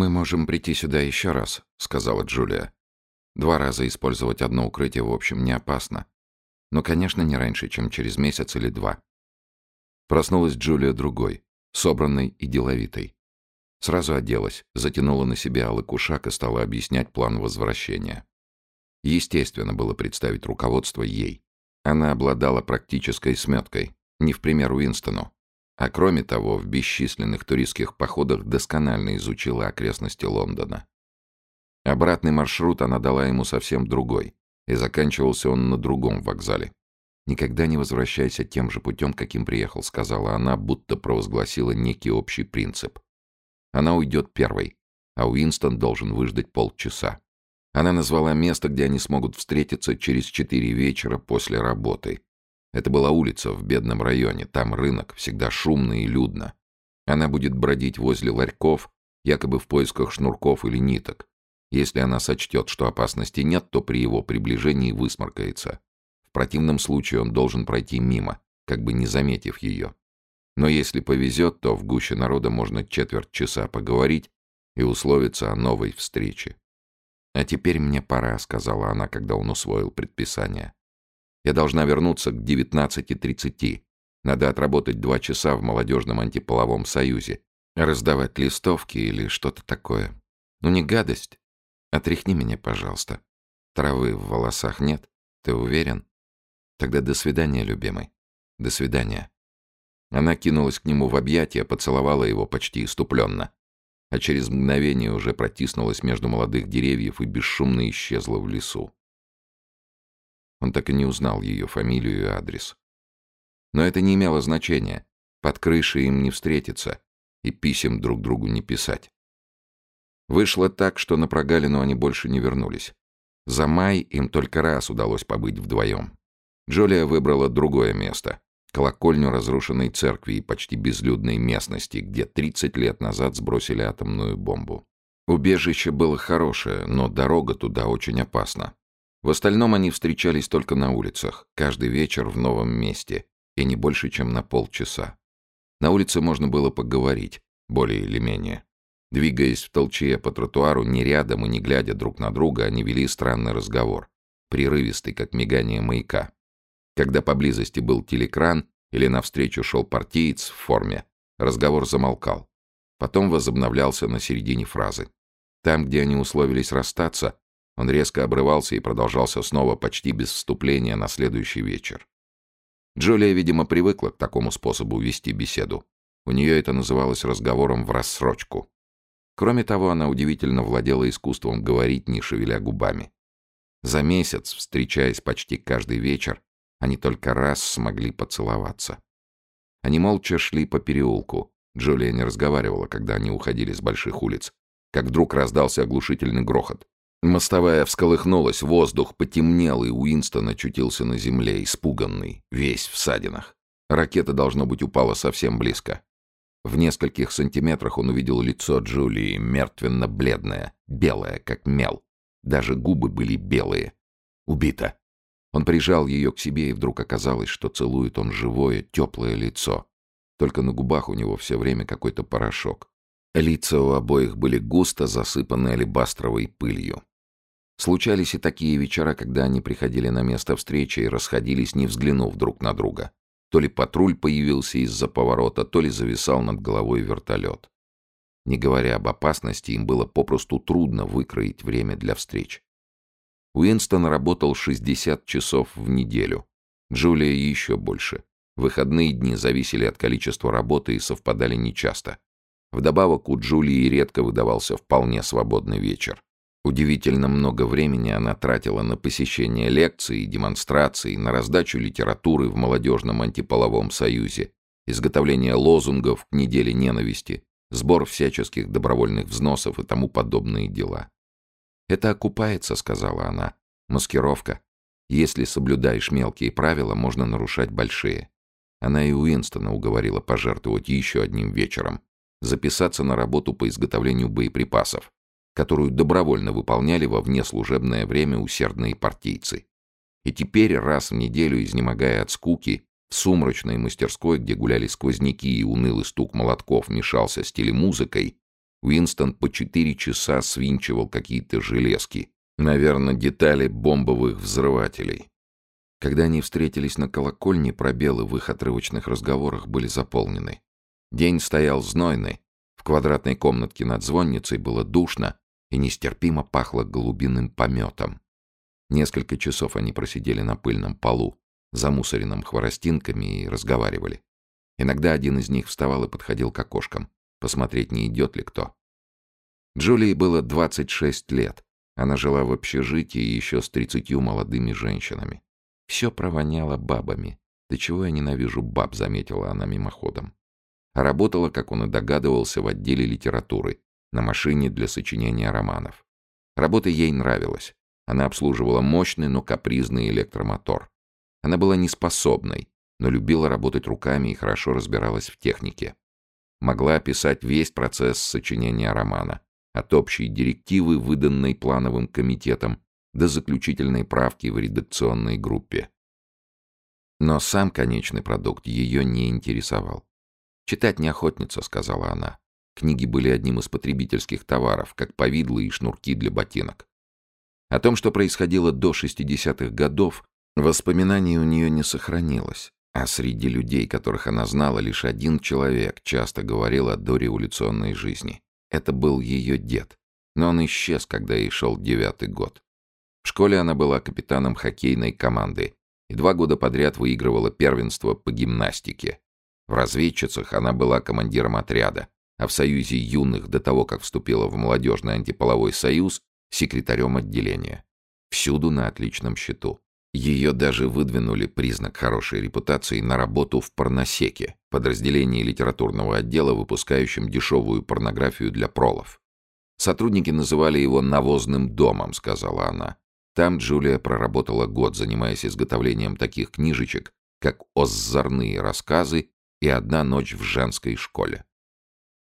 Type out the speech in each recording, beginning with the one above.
«Мы можем прийти сюда еще раз», — сказала Джулия. «Два раза использовать одно укрытие, в общем, не опасно. Но, конечно, не раньше, чем через месяц или два». Проснулась Джулия другой, собранной и деловитой. Сразу оделась, затянула на себя алый кушак и стала объяснять план возвращения. Естественно было представить руководство ей. Она обладала практической сметкой, не в пример Уинстону. А кроме того, в бесчисленных туристских походах досконально изучила окрестности Лондона. Обратный маршрут она дала ему совсем другой, и заканчивался он на другом вокзале. «Никогда не возвращайся тем же путем, каким приехал», — сказала она, будто провозгласила некий общий принцип. Она уйдет первой, а Уинстон должен выждать полчаса. Она назвала место, где они смогут встретиться через четыре вечера после работы. Это была улица в бедном районе, там рынок, всегда шумно и людно. Она будет бродить возле ларьков, якобы в поисках шнурков или ниток. Если она сочтет, что опасности нет, то при его приближении высморкается. В противном случае он должен пройти мимо, как бы не заметив ее. Но если повезет, то в гуще народа можно четверть часа поговорить и условиться о новой встрече. «А теперь мне пора», — сказала она, когда он усвоил предписание. «Я должна вернуться к 19.30. Надо отработать два часа в молодежном антиполовом союзе. Раздавать листовки или что-то такое. Ну не гадость. Отряхни меня, пожалуйста. Травы в волосах нет? Ты уверен? Тогда до свидания, любимый. До свидания». Она кинулась к нему в объятия, поцеловала его почти иступленно а через мгновение уже протиснулась между молодых деревьев и бесшумно исчезла в лесу. Он так и не узнал ее фамилию и адрес. Но это не имело значения. Под крышей им не встретиться и писем друг другу не писать. Вышло так, что на прогалину они больше не вернулись. За май им только раз удалось побыть вдвоем. Джолия выбрала другое место колокольню разрушенной церкви и почти безлюдной местности, где 30 лет назад сбросили атомную бомбу. Убежище было хорошее, но дорога туда очень опасна. В остальном они встречались только на улицах, каждый вечер в новом месте, и не больше, чем на полчаса. На улице можно было поговорить, более или менее. Двигаясь в толчье по тротуару, не рядом и не глядя друг на друга, они вели странный разговор, прерывистый, как мигание маяка. Когда поблизости был телекран или навстречу шел партиец в форме, разговор замолкал. Потом возобновлялся на середине фразы. Там, где они условились расстаться, он резко обрывался и продолжался снова почти без вступления на следующий вечер. Джулия, видимо, привыкла к такому способу вести беседу. У нее это называлось разговором в рассрочку. Кроме того, она удивительно владела искусством говорить, не шевеля губами. За месяц, встречаясь почти каждый вечер, они только раз смогли поцеловаться. Они молча шли по переулку. Джулия не разговаривала, когда они уходили с больших улиц. Как вдруг раздался оглушительный грохот. Мостовая всколыхнулась, воздух потемнел, и Уинстон очутился на земле, испуганный, весь в садинах. Ракета, должно быть, упала совсем близко. В нескольких сантиметрах он увидел лицо Джулии, мертвенно-бледное, белое, как мел. Даже губы были белые. Убита. Он прижал ее к себе, и вдруг оказалось, что целует он живое, теплое лицо. Только на губах у него все время какой-то порошок. Лица у обоих были густо засыпаны алебастровой пылью. Случались и такие вечера, когда они приходили на место встречи и расходились, не взглянув друг на друга. То ли патруль появился из-за поворота, то ли зависал над головой вертолет. Не говоря об опасности, им было попросту трудно выкроить время для встреч. Уинстон работал 60 часов в неделю. Джулия еще больше. Выходные дни зависели от количества работы и совпадали нечасто. Вдобавок у Джулии редко выдавался вполне свободный вечер. Удивительно много времени она тратила на посещение лекций и демонстраций, на раздачу литературы в молодежном антиполовом союзе, изготовление лозунгов к неделе ненависти, сбор всяческих добровольных взносов и тому подобные дела. «Это окупается», — сказала она. «Маскировка. Если соблюдаешь мелкие правила, можно нарушать большие». Она и Уинстона уговорила пожертвовать еще одним вечером, записаться на работу по изготовлению боеприпасов, которую добровольно выполняли во внеслужебное время усердные партийцы. И теперь, раз в неделю, изнемогая от скуки, в сумрачной мастерской, где гуляли сквозняки и унылый стук молотков мешался с телемузыкой, Уинстон по четыре часа свинчивал какие-то железки, наверное, детали бомбовых взрывателей. Когда они встретились на колокольне, пробелы в их отрывочных разговорах были заполнены. День стоял знойный, в квадратной комнатке над звонницей было душно и нестерпимо пахло голубиным пометом. Несколько часов они просидели на пыльном полу, замусоренном хворостинками, и разговаривали. Иногда один из них вставал и подходил к окошкам, посмотреть, не идет ли кто. Джулии было 26 лет. Она жила в общежитии еще с тридцатью молодыми женщинами. Все провоняло бабами. «Да чего я ненавижу баб», — заметила она мимоходом. Работала, как он и догадывался, в отделе литературы, на машине для сочинения романов. Работа ей нравилась. Она обслуживала мощный, но капризный электромотор. Она была неспособной, но любила работать руками и хорошо разбиралась в технике. Могла описать весь процесс сочинения романа, от общей директивы, выданной плановым комитетом, до заключительной правки в редакционной группе. Но сам конечный продукт ее не интересовал. «Читать не охотница», — сказала она. Книги были одним из потребительских товаров, как повидло и шнурки для ботинок. О том, что происходило до 60-х годов, воспоминаний у нее не сохранилось. А среди людей, которых она знала, лишь один человек часто говорил о дореволюционной жизни. Это был ее дед. Но он исчез, когда ей шел девятый год. В школе она была капитаном хоккейной команды и два года подряд выигрывала первенство по гимнастике. В разведчицах она была командиром отряда, а в Союзе юных до того, как вступила в молодежный антиполовой союз, секретарем отделения. Всюду на отличном счету. Ее даже выдвинули признак хорошей репутации на работу в порносеке, подразделении литературного отдела, выпускающем дешевую порнографию для пролов. Сотрудники называли его «навозным домом», — сказала она. Там Джулия проработала год, занимаясь изготовлением таких книжечек, как «Оззорные рассказы» и «Одна ночь в женской школе».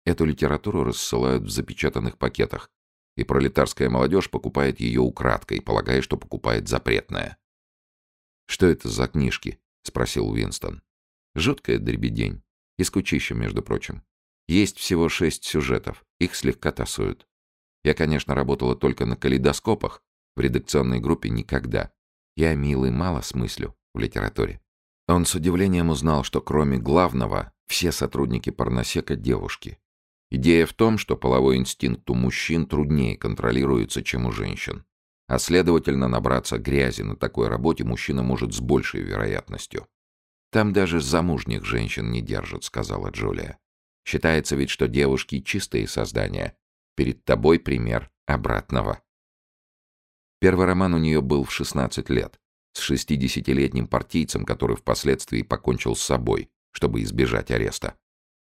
Эту литературу рассылают в запечатанных пакетах, и пролетарская молодежь покупает ее украдкой, полагая, что покупает запретное. «Что это за книжки?» — спросил Уинстон. «Жуткая дребедень. И скучища, между прочим. Есть всего шесть сюжетов. Их слегка тасуют. Я, конечно, работала только на калейдоскопах, в редакционной группе никогда. Я, милый, мало смыслю в литературе». Он с удивлением узнал, что кроме главного, все сотрудники порносека — девушки. Идея в том, что половой инстинкт у мужчин труднее контролируется, чем у женщин. А следовательно, набраться грязи на такой работе мужчина может с большей вероятностью. «Там даже замужних женщин не держат», — сказала Джулия. «Считается ведь, что девушки — чистые создания. Перед тобой пример обратного». Первый роман у нее был в 16 лет, с 60-летним партийцем, который впоследствии покончил с собой, чтобы избежать ареста.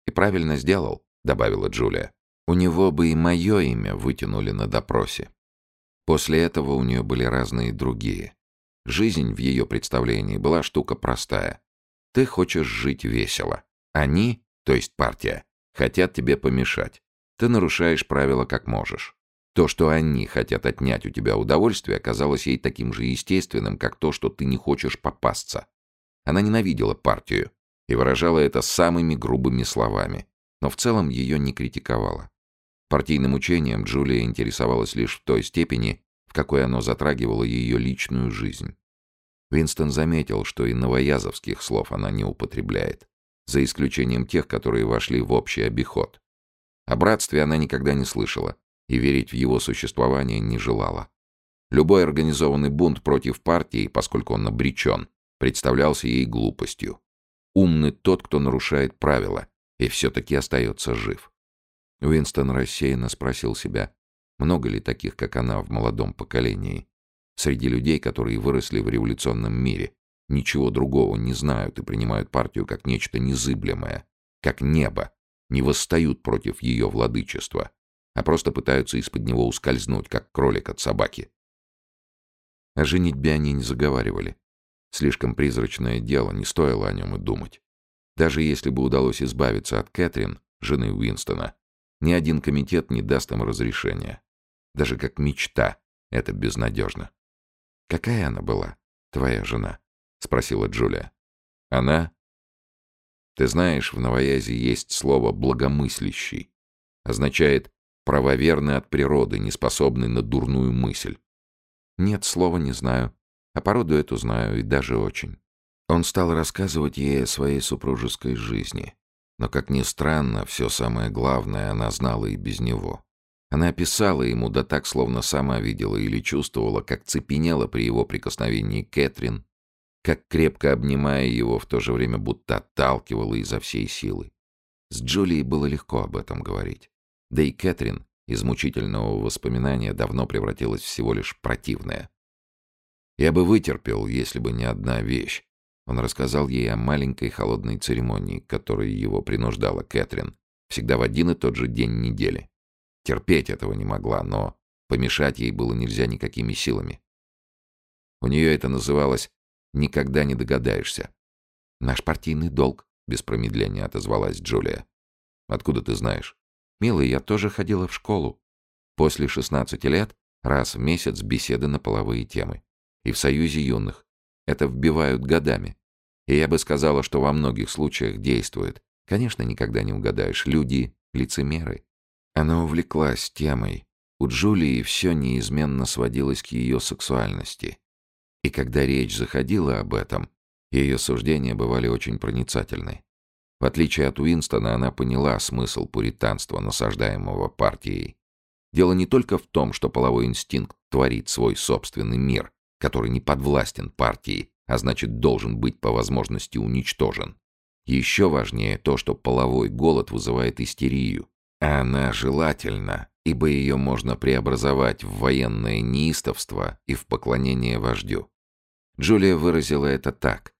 «И правильно сделал», — добавила Джулия. «У него бы и мое имя вытянули на допросе». После этого у нее были разные другие. Жизнь в ее представлении была штука простая. Ты хочешь жить весело. Они, то есть партия, хотят тебе помешать. Ты нарушаешь правила как можешь. То, что они хотят отнять у тебя удовольствие, казалось ей таким же естественным, как то, что ты не хочешь попасться. Она ненавидела партию и выражала это самыми грубыми словами, но в целом ее не критиковала. Партийным учением Джулия интересовалась лишь в той степени, в какой оно затрагивало ее личную жизнь. Винстон заметил, что и новоязовских слов она не употребляет, за исключением тех, которые вошли в общий обиход. О братстве она никогда не слышала и верить в его существование не желала. Любой организованный бунт против партии, поскольку он обречен, представлялся ей глупостью. Умный тот, кто нарушает правила, и все-таки остается жив. Уинстон рассеянно спросил себя, много ли таких, как она, в молодом поколении? Среди людей, которые выросли в революционном мире, ничего другого не знают и принимают партию как нечто незыблемое, как небо, не восстают против ее владычества, а просто пытаются из-под него ускользнуть, как кролик от собаки. О женитьбе они не заговаривали. Слишком призрачное дело, не стоило о нем и думать. Даже если бы удалось избавиться от Кэтрин, жены Уинстона, ни один комитет не даст им разрешения. Даже как мечта это безнадежно. «Какая она была, твоя жена?» — спросила Джулия. «Она?» «Ты знаешь, в новоязе есть слово «благомыслящий». Означает правоверный от природы, не способный на дурную мысль. Нет, слова не знаю. А породу эту знаю, и даже очень. Он стал рассказывать ей о своей супружеской жизни. Но, как ни странно, все самое главное она знала и без него. Она описала ему, да так, словно сама видела или чувствовала, как цепенела при его прикосновении Кэтрин, как крепко обнимая его, в то же время будто отталкивала изо всей силы. С Джулией было легко об этом говорить. Да и Кэтрин из мучительного воспоминания давно превратилась всего лишь противное. «Я бы вытерпел, если бы не одна вещь». Он рассказал ей о маленькой холодной церемонии, которой его принуждала Кэтрин, всегда в один и тот же день недели. Терпеть этого не могла, но помешать ей было нельзя никакими силами. У нее это называлось «никогда не догадаешься». «Наш партийный долг», — без промедления отозвалась Джулия. «Откуда ты знаешь?» «Милый, я тоже ходила в школу. После 16 лет раз в месяц беседы на половые темы. И в Союзе юных. Это вбивают годами. И я бы сказала, что во многих случаях действует. Конечно, никогда не угадаешь. Люди — лицемеры. Она увлеклась темой. У Джулии все неизменно сводилось к ее сексуальности. И когда речь заходила об этом, ее суждения бывали очень проницательны. В отличие от Уинстона, она поняла смысл пуританства, насаждаемого партией. Дело не только в том, что половой инстинкт творит свой собственный мир, который не подвластен партии, а значит должен быть по возможности уничтожен. Еще важнее то, что половой голод вызывает истерию, а она желательна, ибо ее можно преобразовать в военное неистовство и в поклонение вождю. Джулия выразила это так.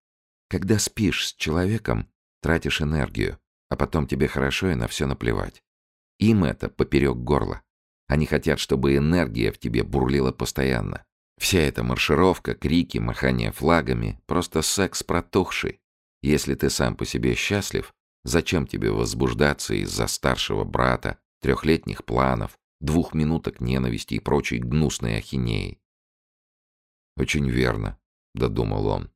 Когда спишь с человеком, Тратишь энергию, а потом тебе хорошо и на все наплевать. Им это поперек горла. Они хотят, чтобы энергия в тебе бурлила постоянно. Вся эта маршировка, крики, махание флагами — просто секс протухший. Если ты сам по себе счастлив, зачем тебе возбуждаться из-за старшего брата, трехлетних планов, двух минуток ненависти и прочей гнусной ахинеи? «Очень верно», — додумал он.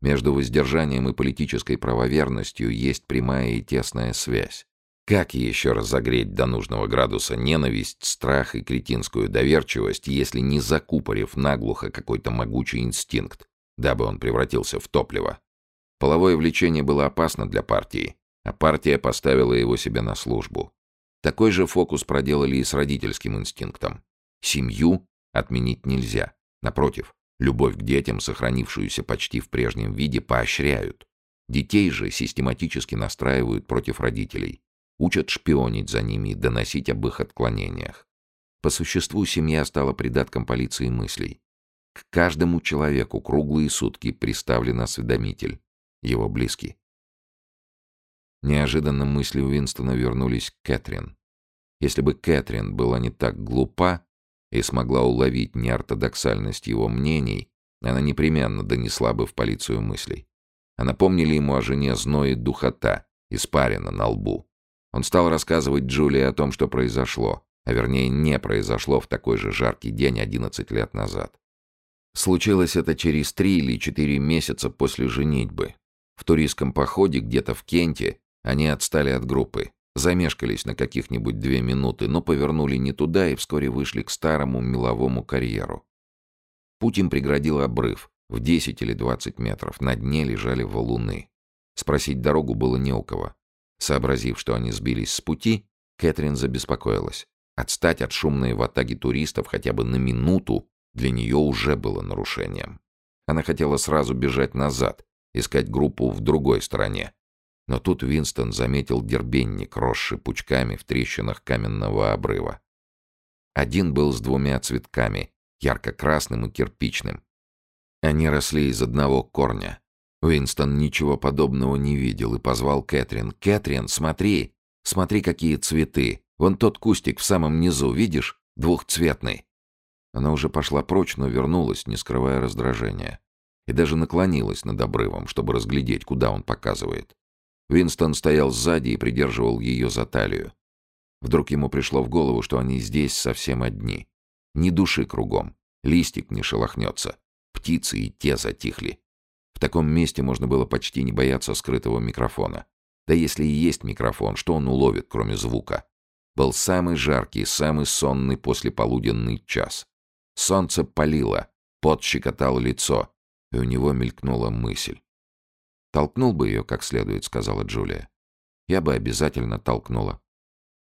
Между воздержанием и политической правоверностью есть прямая и тесная связь. Как еще разогреть до нужного градуса ненависть, страх и кретинскую доверчивость, если не закупорив наглухо какой-то могучий инстинкт, дабы он превратился в топливо? Половое влечение было опасно для партии, а партия поставила его себе на службу. Такой же фокус проделали и с родительским инстинктом. Семью отменить нельзя. Напротив, Любовь к детям, сохранившуюся почти в прежнем виде, поощряют. Детей же систематически настраивают против родителей, учат шпионить за ними и доносить об их отклонениях. По существу семья стала придатком полиции мыслей. К каждому человеку круглые сутки приставлен осведомитель, его близкий. Неожиданно мысли Уинстона вернулись к Кэтрин. Если бы Кэтрин была не так глупа, и смогла уловить неортодоксальность его мнений, она непременно донесла бы в полицию мыслей. А напомнили ему о жене зной и духота, испарина на лбу. Он стал рассказывать Джулии о том, что произошло, а вернее не произошло в такой же жаркий день 11 лет назад. Случилось это через три или четыре месяца после женитьбы. В туристском походе где-то в Кенте они отстали от группы. Замешкались на каких-нибудь две минуты, но повернули не туда и вскоре вышли к старому меловому карьеру. Путь им преградил обрыв в 10 или 20 метров. На дне лежали валуны. Спросить дорогу было не у кого. Сообразив, что они сбились с пути, Кэтрин забеспокоилась. Отстать от шумной ватаги туристов хотя бы на минуту для нее уже было нарушением. Она хотела сразу бежать назад, искать группу в другой стороне, но тут Винстон заметил дербенник, росший пучками в трещинах каменного обрыва. Один был с двумя цветками, ярко-красным и кирпичным. Они росли из одного корня. Уинстон ничего подобного не видел и позвал Кэтрин. «Кэтрин, смотри! Смотри, какие цветы! Вон тот кустик в самом низу, видишь? Двухцветный!» Она уже пошла прочь, но вернулась, не скрывая раздражения. И даже наклонилась над обрывом, чтобы разглядеть, куда он показывает. Винстон стоял сзади и придерживал ее за талию. Вдруг ему пришло в голову, что они здесь совсем одни. Ни души кругом, листик не шелохнется, птицы и те затихли. В таком месте можно было почти не бояться скрытого микрофона. Да если и есть микрофон, что он уловит, кроме звука? Был самый жаркий, самый сонный послеполуденный час. Солнце палило, пот щекотал лицо, и у него мелькнула мысль. «Толкнул бы ее как следует», — сказала Джулия. «Я бы обязательно толкнула».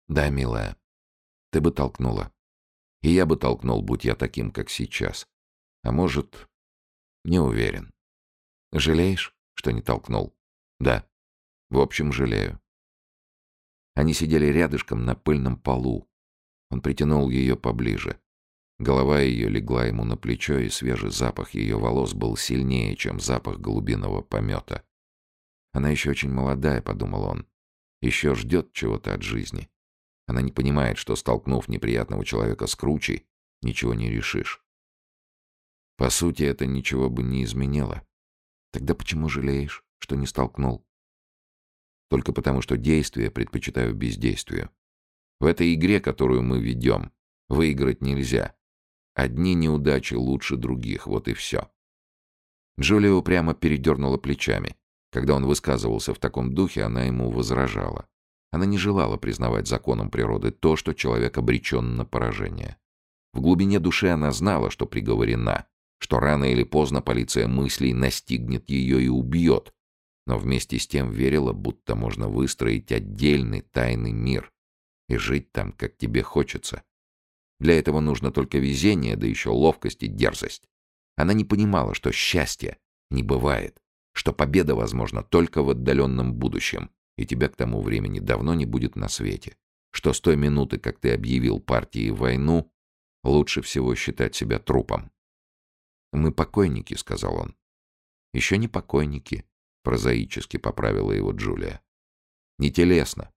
«Да, милая, ты бы толкнула. И я бы толкнул, будь я таким, как сейчас. А может, не уверен. Жалеешь, что не толкнул?» «Да. В общем, жалею». Они сидели рядышком на пыльном полу. Он притянул ее поближе. Голова ее легла ему на плечо, и свежий запах ее волос был сильнее, чем запах голубиного помета. Она еще очень молодая, подумал он. Еще ждет чего-то от жизни. Она не понимает, что, столкнув неприятного человека с кручей, ничего не решишь. По сути, это ничего бы не изменило. Тогда почему жалеешь, что не столкнул? Только потому, что действие предпочитаю бездействию. В этой игре, которую мы ведем, выиграть нельзя. Одни неудачи лучше других, вот и все. Джулия упрямо передернула плечами. Когда он высказывался в таком духе, она ему возражала. Она не желала признавать законом природы то, что человек обречен на поражение. В глубине души она знала, что приговорена, что рано или поздно полиция мыслей настигнет ее и убьет, но вместе с тем верила, будто можно выстроить отдельный тайный мир и жить там, как тебе хочется. Для этого нужно только везение, да еще ловкость и дерзость. Она не понимала, что счастья не бывает, что победа возможна только в отдаленном будущем, и тебя к тому времени давно не будет на свете, что с той минуты, как ты объявил партии войну, лучше всего считать себя трупом. «Мы покойники», — сказал он. «Еще не покойники», — прозаически поправила его Джулия. «Не телесно.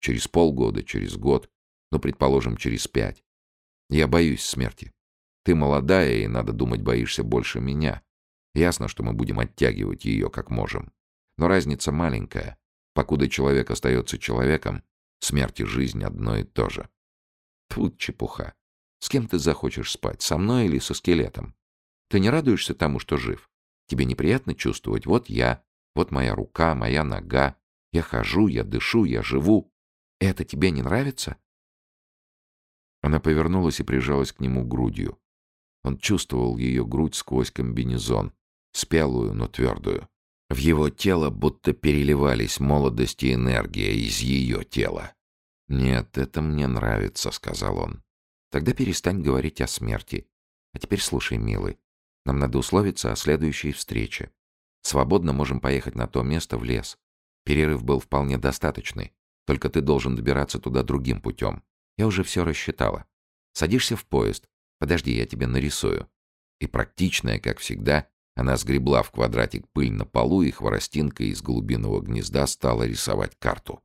Через полгода, через год, ну, предположим, через пять. Я боюсь смерти. Ты молодая и, надо думать, боишься больше меня. Ясно, что мы будем оттягивать ее как можем. Но разница маленькая. Покуда человек остается человеком, смерть и жизнь одно и то же. Тут чепуха. С кем ты захочешь спать, со мной или со скелетом? Ты не радуешься тому, что жив? Тебе неприятно чувствовать, вот я, вот моя рука, моя нога. Я хожу, я дышу, я живу. Это тебе не нравится? Она повернулась и прижалась к нему грудью. Он чувствовал ее грудь сквозь комбинезон, спелую, но твердую. В его тело будто переливались молодость и энергия из ее тела. «Нет, это мне нравится», — сказал он. «Тогда перестань говорить о смерти. А теперь слушай, милый. Нам надо условиться о следующей встрече. Свободно можем поехать на то место в лес. Перерыв был вполне достаточный. Только ты должен добираться туда другим путем. Я уже все рассчитала. Садишься в поезд. Подожди, я тебе нарисую. И практичная, как всегда, она сгребла в квадратик пыль на полу, и хворостинка из голубиного гнезда стала рисовать карту.